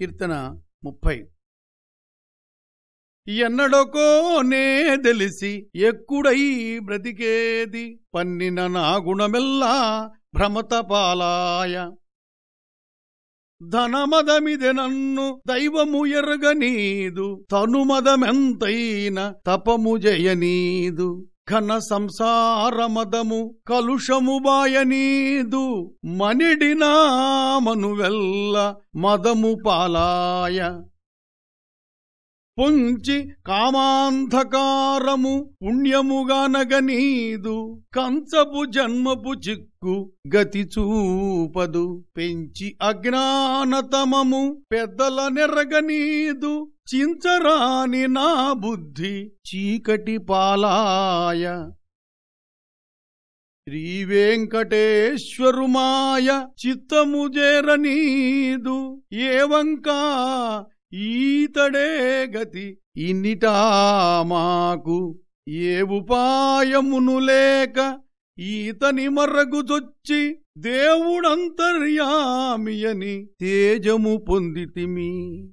కీర్తన ముప్పై. ఎన్నడకోనే తెలిసి ఎక్కుడై బ్రతికేది పన్నిన నా గుణమెల్లా భ్రమతపాలాయ. ధనమదమిది నన్ను దైవము ఎరగనీదు తనుమదమెంతైన తపము జయనీదు. ఘన సంసారమదము కలుషము బాయనీదు మనిడినా మనువెల్ల మదము పాలాయ. పొంచి కామాంధకారము పుణ్యముగానగనీదు కంచపు జన్మపు చిక్కు గతి చూపదు. పెంచి అజ్ఞానతమము పెద్దల నెరగనీదు. చించరాని నా బుద్ధి చీకటి పాలాయ. శ్రీవేంకటేశ్వరుమాయ చిత్తము చేరనీదు. ఏవంకా ఈతడే గతి ఇన్నిటా మాకు. ఏ ఉపాయమును లేక ఈతని మర్రగుజొచ్చి దేవుడంతర్యామియని తేజము పొందితిమి.